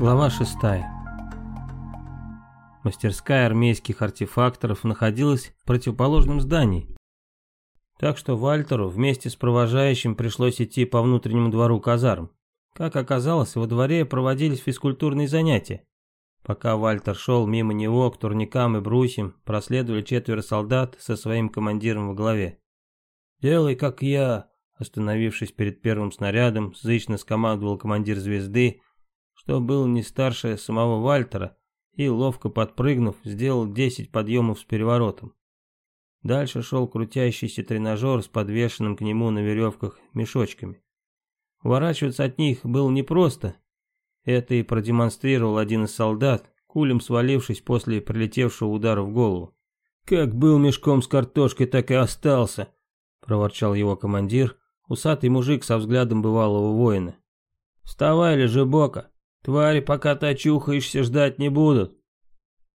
Глава 6 Мастерская армейских артефакторов находилась в противоположном здании. Так что Вальтеру вместе с провожающим пришлось идти по внутреннему двору казарм. Как оказалось, во дворе проводились физкультурные занятия. Пока Вальтер шел мимо него к турникам и брусьям, проследовали четверо солдат со своим командиром во главе. «Делай, как я», остановившись перед первым снарядом, зычно скомандовал командир звезды, что был не старше самого Вальтера, и, ловко подпрыгнув, сделал 10 подъемов с переворотом. Дальше шел крутящийся тренажер с подвешенным к нему на веревках мешочками. Уворачиваться от них было непросто. Это и продемонстрировал один из солдат, кулем свалившись после прилетевшего удара в голову. «Как был мешком с картошкой, так и остался», — проворчал его командир, усатый мужик со взглядом бывалого воина. «Вставай, лежи бока, Твари, пока ты очухаешься, ждать не будут.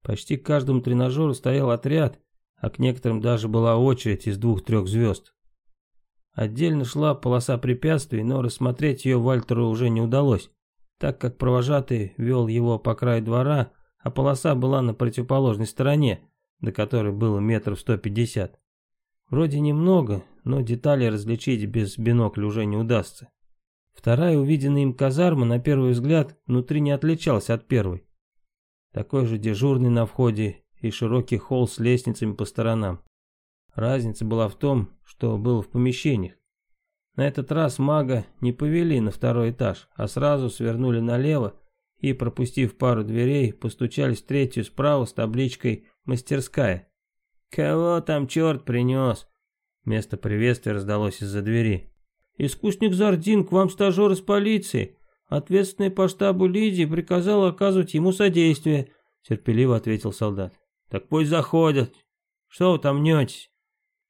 Почти к каждому тренажеру стоял отряд, а к некоторым даже была очередь из двух-трех звезд. Отдельно шла полоса препятствий, но рассмотреть ее Вальтеру уже не удалось, так как провожатый вел его по краю двора, а полоса была на противоположной стороне, до которой было метров сто пятьдесят. Вроде немного, но детали различить без бинокля уже не удастся. Вторая увиденная им казарма, на первый взгляд, внутри не отличалась от первой. Такой же дежурный на входе и широкий холл с лестницами по сторонам. Разница была в том, что было в помещениях. На этот раз мага не повели на второй этаж, а сразу свернули налево и, пропустив пару дверей, постучались в третью справа с табличкой «Мастерская». «Кого там черт принес?» Место приветствия раздалось из-за двери. Искусник Зардин, к вам стажер из полиции. Ответственный по штабу Лидии приказал оказывать ему содействие, терпеливо ответил солдат. Так пусть заходят. Что вы там мнетесь?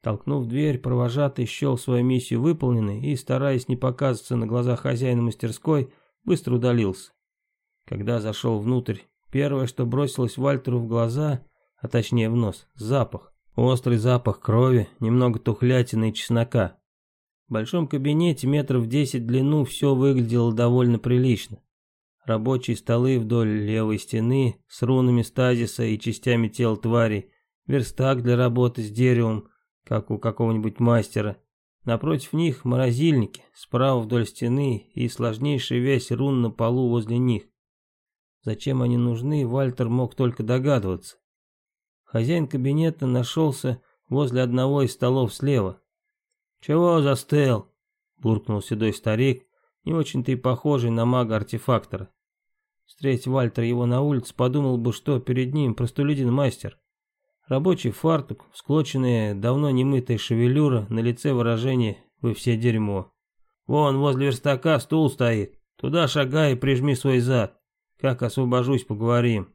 Толкнув дверь, провожатый счел свою миссию выполненной и, стараясь не показываться на глазах хозяина мастерской, быстро удалился. Когда зашел внутрь, первое, что бросилось Вальтеру в глаза, а точнее в нос, запах. Острый запах крови, немного тухлятины и чеснока. В большом кабинете метров десять в длину все выглядело довольно прилично. Рабочие столы вдоль левой стены с рунами стазиса и частями тел тварей, верстак для работы с деревом, как у какого-нибудь мастера. Напротив них морозильники, справа вдоль стены и сложнейшая вязь рун на полу возле них. Зачем они нужны, Вальтер мог только догадываться. Хозяин кабинета нашелся возле одного из столов слева. «Чего застыл?» — буркнул седой старик, не очень-то и похожий на мага-артефактора. Встреть Вальтер его на улице, подумал бы, что перед ним простолюдин-мастер. Рабочий фартук, склоченная, давно немытая шевелюра, на лице выражение «Вы все дерьмо». «Вон, возле верстака стул стоит. Туда шагай и прижми свой зад. Как освобожусь, поговорим».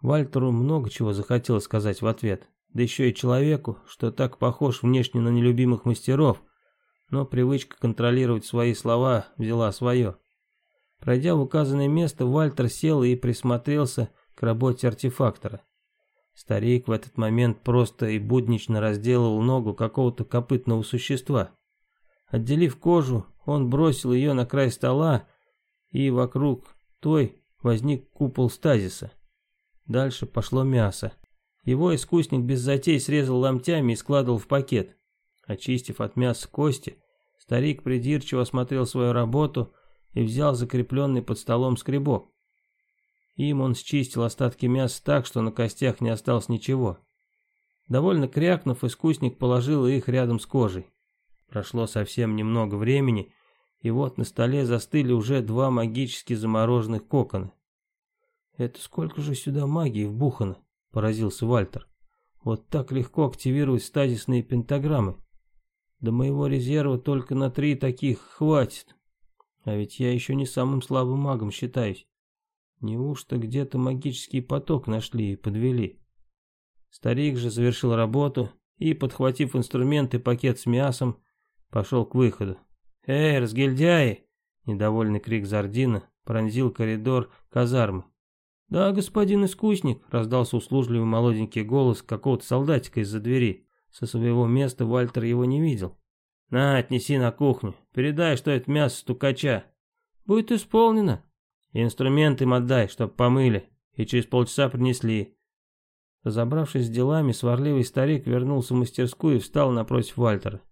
Вальтеру много чего захотелось сказать в ответ да еще и человеку, что так похож внешне на нелюбимых мастеров, но привычка контролировать свои слова взяла свое. Пройдя в указанное место, Вальтер сел и присмотрелся к работе артефактора. Старик в этот момент просто и буднично разделывал ногу какого-то копытного существа. Отделив кожу, он бросил ее на край стола, и вокруг той возник купол стазиса. Дальше пошло мясо. Его искусник без затей срезал ломтями и складывал в пакет. Очистив от мяса кости, старик придирчиво осмотрел свою работу и взял закрепленный под столом скребок. Им он счистил остатки мяса так, что на костях не осталось ничего. Довольно крякнув, искусник положил их рядом с кожей. Прошло совсем немного времени, и вот на столе застыли уже два магически замороженных кокона. Это сколько же сюда магии вбухано? Поразился Вальтер. Вот так легко активировать стазисные пентаграммы. До моего резерва только на три таких хватит. А ведь я еще не самым слабым магом считаюсь. Неужто где-то магический поток нашли и подвели? Старик же завершил работу и, подхватив инструмент и пакет с мясом, пошел к выходу. «Эй, разгильдяи!» Недовольный крик Зардина пронзил коридор казармы. «Да, господин искусник», — раздался услужливый молоденький голос какого-то солдатика из-за двери. Со своего места Вальтер его не видел. «На, отнеси на кухню. Передай, что это мясо стукача». «Будет исполнено». инструмент им отдай, чтоб помыли, и через полчаса принесли. Разобравшись с делами, сварливый старик вернулся в мастерскую и встал напротив Вальтера.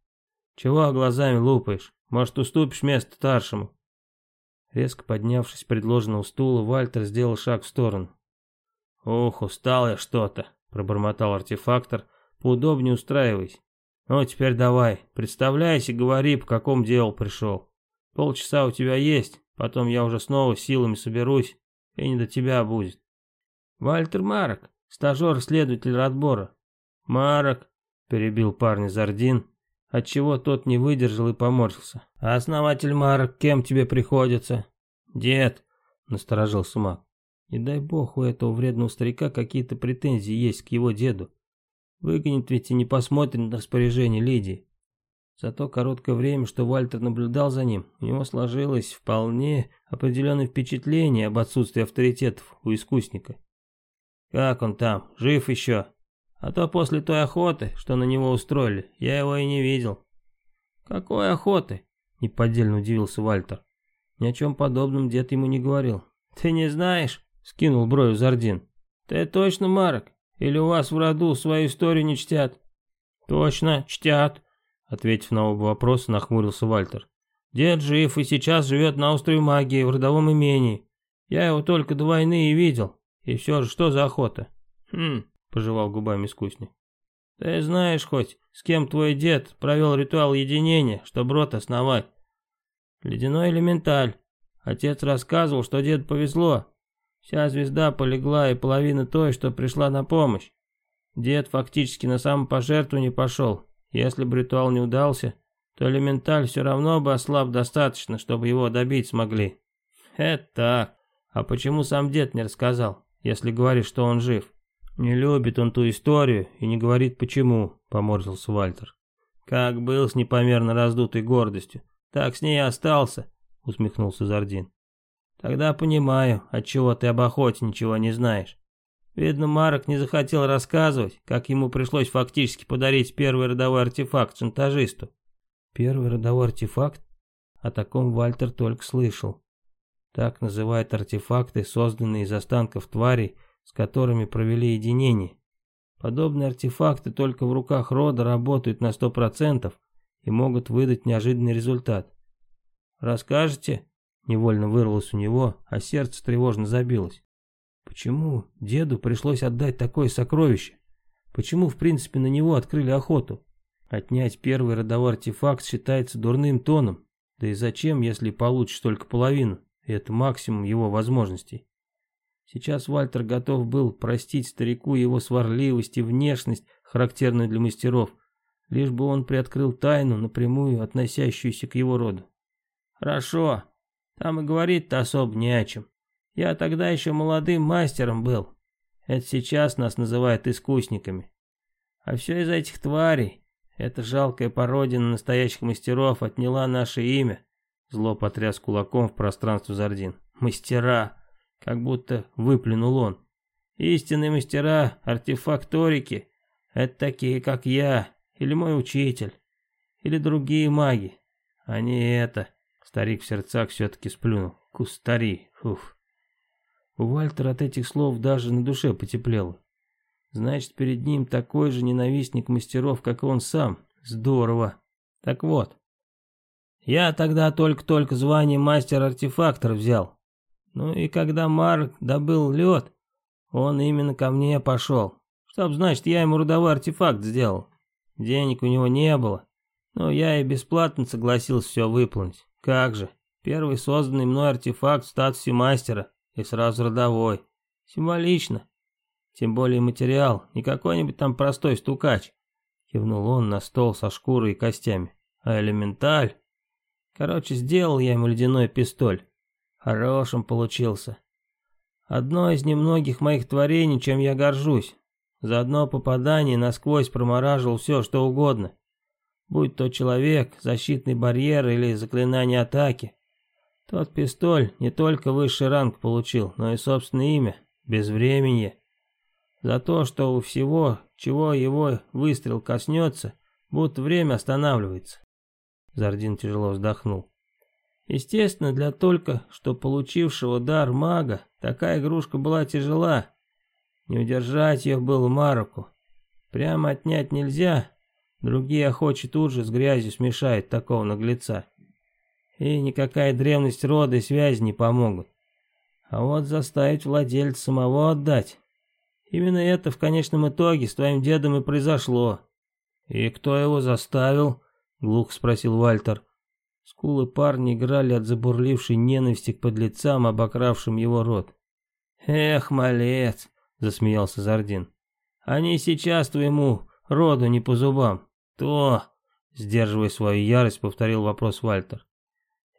«Чего глазами лупаешь? Может, уступишь место старшему?» Резко поднявшись предложенного стула, Вальтер сделал шаг в сторону. «Ох, устал я что-то», — пробормотал артефактор, поудобнее устраиваясь. «Ну, теперь давай, представляйся, говори, по какому делу пришел. Полчаса у тебя есть, потом я уже снова силами соберусь, и не до тебя будет». «Вальтер Марок, стажер-следователь отбора». «Марок», — перебил парня Зардин, отчего тот не выдержал и поморщился. «А основатель Марок кем тебе приходится?» «Дед», — насторожился маг. Не дай бог у этого вредного старика какие-то претензии есть к его деду. Выгонит ведь и не посмотрит на распоряжение Лидии. За то короткое время, что Вальтер наблюдал за ним, у него сложилось вполне определенное впечатление об отсутствии авторитетов у искусника. Как он там, жив еще? А то после той охоты, что на него устроили, я его и не видел. Какой охоты? Неподдельно удивился Вальтер. Ни о чем подобном дед ему не говорил. Ты не знаешь? Скинул бровь Зардин. Ты точно Марок? Или у вас в роду свою историю не чтят? Точно, чтят. Ответив на оба вопроса, нахмурился Вальтер. Дед жив и сейчас живет на острове магии в родовом имении. Я его только до войны и видел. И все же, что за охота? Хм, пожевал губами искусник. Ты знаешь хоть, с кем твой дед провел ритуал единения, чтобы рот основать? Ледяной элементаль. Отец рассказывал, что дед повезло, Вся звезда полегла и половина той, что пришла на помощь. Дед фактически на самопожертвование пошел. Если бы ритуал не удался, то элементаль все равно бы ослаб достаточно, чтобы его добить смогли. Это так. А почему сам дед не рассказал, если говорит, что он жив? Не любит он ту историю и не говорит почему, поморщился Вальтер. Как был с непомерно раздутой гордостью, так с ней и остался, усмехнулся Зардин. Тогда понимаю, отчего ты об охоте ничего не знаешь. Видно, Марок не захотел рассказывать, как ему пришлось фактически подарить первый родовой артефакт шантажисту. Первый родовой артефакт? О таком Вальтер только слышал. Так называют артефакты, созданные из останков тварей, с которыми провели единение. Подобные артефакты только в руках рода работают на сто процентов и могут выдать неожиданный результат. Расскажете? Невольно вырвалось у него, а сердце тревожно забилось. Почему деду пришлось отдать такое сокровище? Почему, в принципе, на него открыли охоту? Отнять первый родовой артефакт считается дурным тоном. Да и зачем, если получишь только половину? Это максимум его возможностей. Сейчас Вальтер готов был простить старику его сварливость и внешность, характерную для мастеров, лишь бы он приоткрыл тайну, напрямую относящуюся к его роду. «Хорошо, там и говорить-то особо не о чем. Я тогда еще молодым мастером был. Это сейчас нас называют искусниками. А все из-за этих тварей. Эта жалкая породина настоящих мастеров отняла наше имя. Зло потряс кулаком в пространство Зардин. Мастера. Как будто выплюнул он. Истинные мастера, артефакторики. Это такие, как я. Или мой учитель. Или другие маги. А не это. Старик в сердцах все-таки сплюнул. Кустари, фуф. У Вальтера от этих слов даже на душе потеплело. Значит, перед ним такой же ненавистник мастеров, как и он сам. Здорово. Так вот. Я тогда только-только звание мастер-артефактор взял. Ну и когда Марк добыл лед, он именно ко мне пошел. Чтоб, значит, я ему родовой артефакт сделал. Денег у него не было, но я и бесплатно согласился все выполнить. Как же, первый созданный мной артефакт в статусе мастера и сразу родовой. Символично. Тем более материал, не какой-нибудь там простой стукач. Кивнул он на стол со шкурой и костями. А элементаль. Короче, сделал я ему ледяной пистоль. Хорошим получился. Одно из немногих моих творений, чем я горжусь. За одно попадание насквозь промораживал все, что угодно будь то человек, защитный барьер или заклинание атаки. Тот пистоль не только высший ранг получил, но и собственное имя, безвременье. За то, что у всего, чего его выстрел коснется, будто время останавливается. Зардин тяжело вздохнул. Естественно, для только что получившего дар мага, такая игрушка была тяжела. Не удержать ее было Маруку. Прямо отнять нельзя, другие охочи тут же с грязью смешают такого наглеца. И никакая древность рода и связи не помогут. А вот заставить владельца самого отдать. Именно это в конечном итоге с твоим дедом и произошло. И кто его заставил? Глухо спросил Вальтер. Скулы парня играли от забурлившей ненависти к подлецам, обокравшим его род. «Эх, малец!» — засмеялся Зардин. «Они сейчас твоему роду не по зубам. То...» — сдерживая свою ярость, повторил вопрос Вальтер.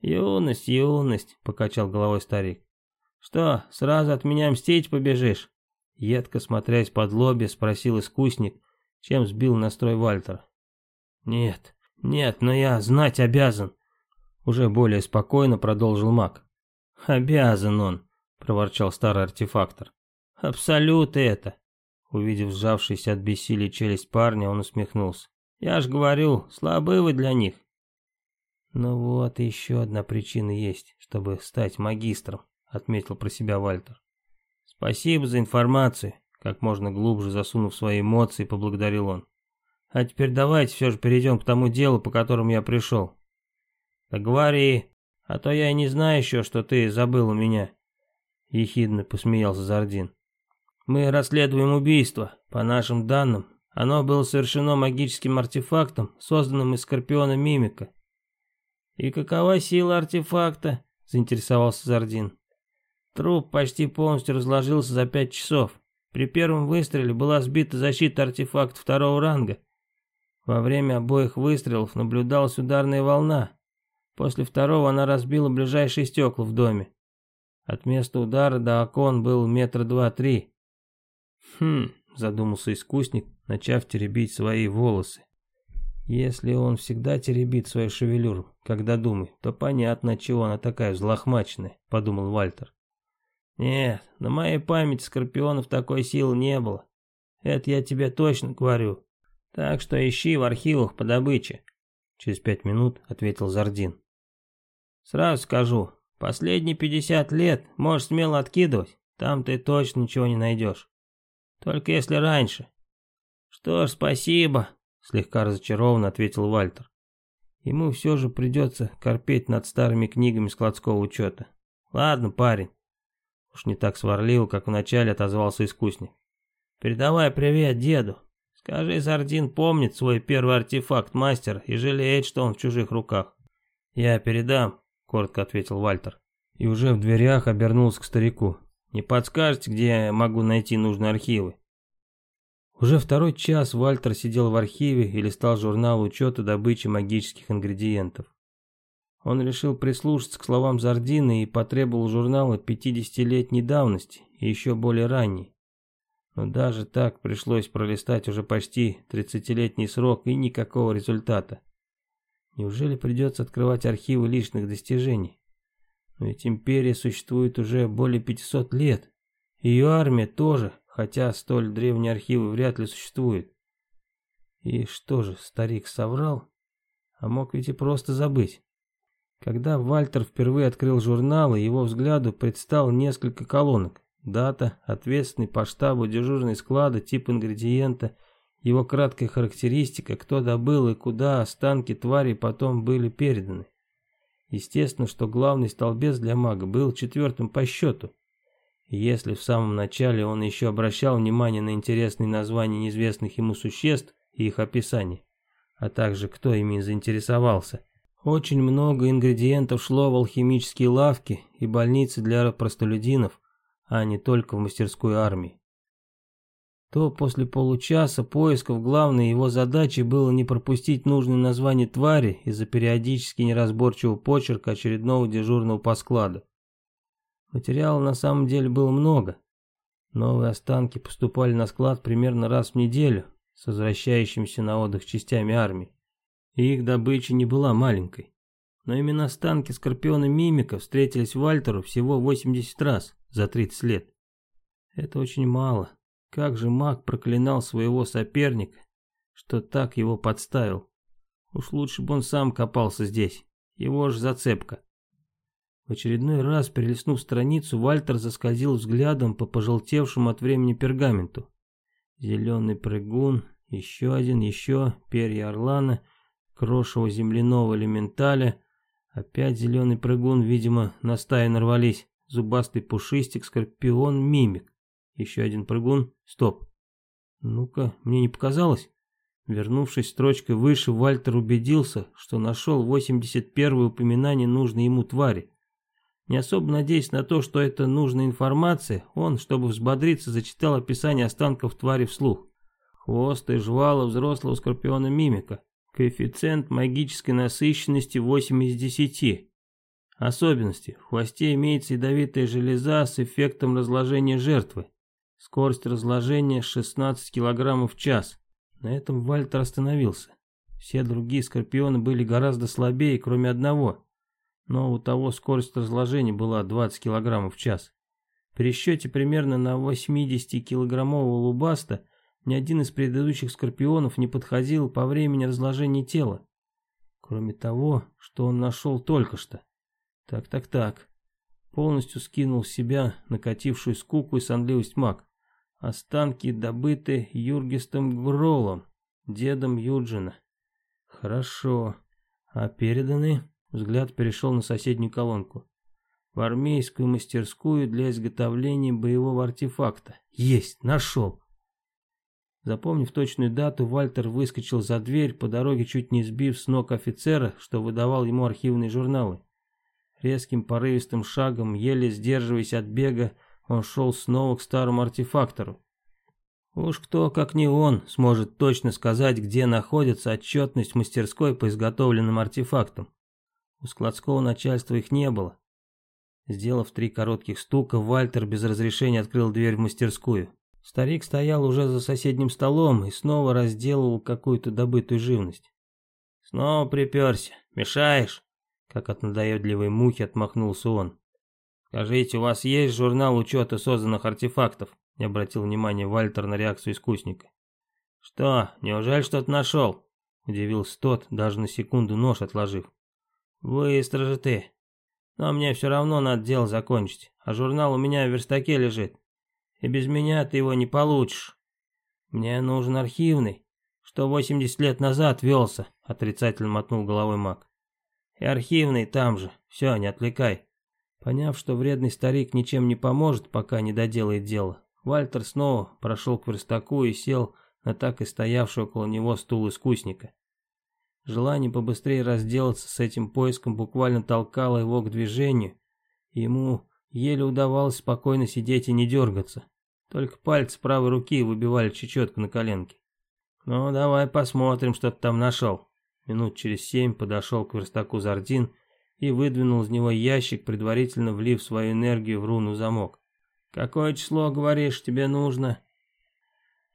«Юность, юность!» — покачал головой старик. «Что, сразу от меня мстить побежишь?» Едко смотрясь под лобья, спросил искусник, чем сбил настрой Вальтера. «Нет, нет, но я знать обязан», — уже более спокойно продолжил маг. «Обязан он», — проворчал старый артефактор. «Абсолют это!» Увидев сжавшийся от бессилия челюсть парня, он усмехнулся. «Я ж говорю, слабы вы для них». «Ну вот, еще одна причина есть, чтобы стать магистром», — отметил про себя Вальтер. «Спасибо за информацию», — как можно глубже засунув свои эмоции, поблагодарил он. «А теперь давайте все же перейдем к тому делу, по которому я пришел». «Да говори, а то я и не знаю еще, что ты забыл у меня», — ехидно посмеялся Зардин. «Мы расследуем убийство. По нашим данным, оно было совершено магическим артефактом, созданным из скорпиона Мимика». «И какова сила артефакта?» — заинтересовался Зардин. Труп почти полностью разложился за пять часов. При первом выстреле была сбита защита артефакта второго ранга. Во время обоих выстрелов наблюдалась ударная волна. После второго она разбила ближайшие стекла в доме. От места удара до окон был метра два-три. Хм, задумался искусник, начав теребить свои волосы. Если он всегда теребит свою шевелюру, когда думает, то понятно, чего она такая взлохмаченная, подумал Вальтер. Нет, на моей памяти скорпионов такой силы не было. Это я тебе точно говорю. Так что ищи в архивах по добыче. Через пять минут ответил Зардин. Сразу скажу, последние пятьдесят лет можешь смело откидывать, там ты точно ничего не найдешь. Только если раньше. Что ж, спасибо, слегка разочарованно ответил Вальтер. Ему все же придется корпеть над старыми книгами складского учета. Ладно, парень, Уж не так сварливо, как вначале отозвался искусник. «Передавай привет деду. Скажи, Зардин помнит свой первый артефакт мастер и жалеет, что он в чужих руках». «Я передам», — коротко ответил Вальтер. И уже в дверях обернулся к старику. «Не подскажете, где я могу найти нужные архивы?» Уже второй час Вальтер сидел в архиве и листал журнал учета добычи магических ингредиентов. Он решил прислушаться к словам Зардина и потребовал журнала 50-летней давности и еще более ранней. Но даже так пришлось пролистать уже почти 30-летний срок и никакого результата. Неужели придется открывать архивы личных достижений? Но ведь империя существует уже более 500 лет. Ее армия тоже, хотя столь древние архивы вряд ли существуют. И что же, старик соврал? А мог ведь и просто забыть. Когда Вальтер впервые открыл журнал, его взгляду предстал несколько колонок. Дата, ответственный по штабу дежурный склада, тип ингредиента, его краткая характеристика, кто добыл и куда останки тварей потом были переданы. Естественно, что главный столбец для мага был четвертым по счету. И если в самом начале он еще обращал внимание на интересные названия неизвестных ему существ и их описание, а также кто ими заинтересовался – очень много ингредиентов шло в алхимические лавки и больницы для простолюдинов, а не только в мастерскую армии. То после получаса поисков главной его задачей было не пропустить нужное название твари из-за периодически неразборчивого почерка очередного дежурного по складу. Материала на самом деле было много. Новые останки поступали на склад примерно раз в неделю с возвращающимися на отдых частями армии и их добыча не была маленькой. Но именно останки Скорпиона Мимика встретились Вальтеру всего 80 раз за 30 лет. Это очень мало. Как же маг проклинал своего соперника, что так его подставил. Уж лучше бы он сам копался здесь, его же зацепка. В очередной раз, перелистнув страницу, Вальтер заскользил взглядом по пожелтевшему от времени пергаменту. Зеленый прыгун, еще один, еще, перья орлана, крошево земляного элементаля. Опять зеленый прыгун, видимо, на стае нарвались. Зубастый пушистик, скорпион, мимик. Еще один прыгун. Стоп. Ну-ка, мне не показалось? Вернувшись строчкой выше, Вальтер убедился, что нашел 81-е упоминание нужной ему твари. Не особо надеясь на то, что это нужная информация, он, чтобы взбодриться, зачитал описание останков твари вслух. Хвост и жвала взрослого скорпиона мимика. Коэффициент магической насыщенности 8 из 10. Особенности. В хвосте имеется ядовитая железа с эффектом разложения жертвы. Скорость разложения 16 кг в час. На этом Вальтер остановился. Все другие скорпионы были гораздо слабее, кроме одного. Но у того скорость разложения была 20 кг в час. При счете примерно на 80-килограммового лубаста ни один из предыдущих скорпионов не подходил по времени разложения тела. Кроме того, что он нашел только что. Так-так-так. Полностью скинул с себя накатившую скуку и сонливость маг. Останки добыты Юргистом Гролом, дедом Юджина. Хорошо. А переданы? Взгляд перешел на соседнюю колонку. В армейскую мастерскую для изготовления боевого артефакта. Есть, нашел. Запомнив точную дату, Вальтер выскочил за дверь, по дороге чуть не сбив с ног офицера, что выдавал ему архивные журналы. Резким порывистым шагом, еле сдерживаясь от бега, он шел снова к старому артефактору. Уж кто, как не он, сможет точно сказать, где находится отчетность мастерской по изготовленным артефактам. У складского начальства их не было. Сделав три коротких стука, Вальтер без разрешения открыл дверь в мастерскую. Старик стоял уже за соседним столом и снова разделывал какую-то добытую живность. «Снова приперся. Мешаешь?» Как от надоедливой мухи отмахнулся он. «Скажите, у вас есть журнал учета созданных артефактов?» Не обратил внимания Вальтер на реакцию искусника. «Что, неужели что-то нашел?» Удивился тот, даже на секунду нож отложив. «Быстро же ты. Но мне все равно надо дело закончить, а журнал у меня в верстаке лежит. И без меня ты его не получишь. Мне нужен архивный, что 80 лет назад велся», отрицательно мотнул головой маг. «И архивный там же, все, не отвлекай». Поняв, что вредный старик ничем не поможет, пока не доделает дело, Вальтер снова прошел к верстаку и сел на так и стоявший около него стул искусника. Желание побыстрее разделаться с этим поиском буквально толкало его к движению, ему еле удавалось спокойно сидеть и не дергаться. Только пальцы правой руки выбивали чечетку на коленке. «Ну, давай посмотрим, что ты там нашел». Минут через семь подошел к верстаку Зардин и выдвинул из него ящик, предварительно влив свою энергию в руну замок. «Какое число, говоришь, тебе нужно?»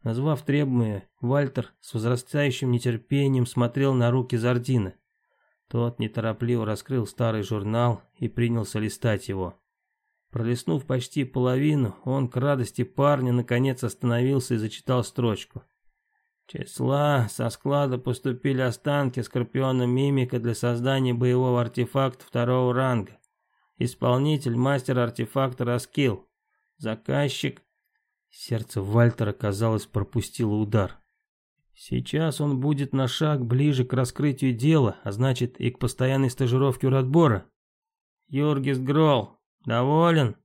Назвав требуемое, Вальтер с возрастающим нетерпением смотрел на руки Зардина. Тот неторопливо раскрыл старый журнал и принялся листать его. Пролистнув почти половину, он к радости парня наконец остановился и зачитал строчку. Числа со склада поступили останки Скорпиона Мимика для создания боевого артефакта второго ранга. Исполнитель мастер артефакта Раскил. Заказчик. Сердце Вальтера, казалось, пропустило удар. Сейчас он будет на шаг ближе к раскрытию дела, а значит и к постоянной стажировке у Радбора. Юргис Гролл, доволен?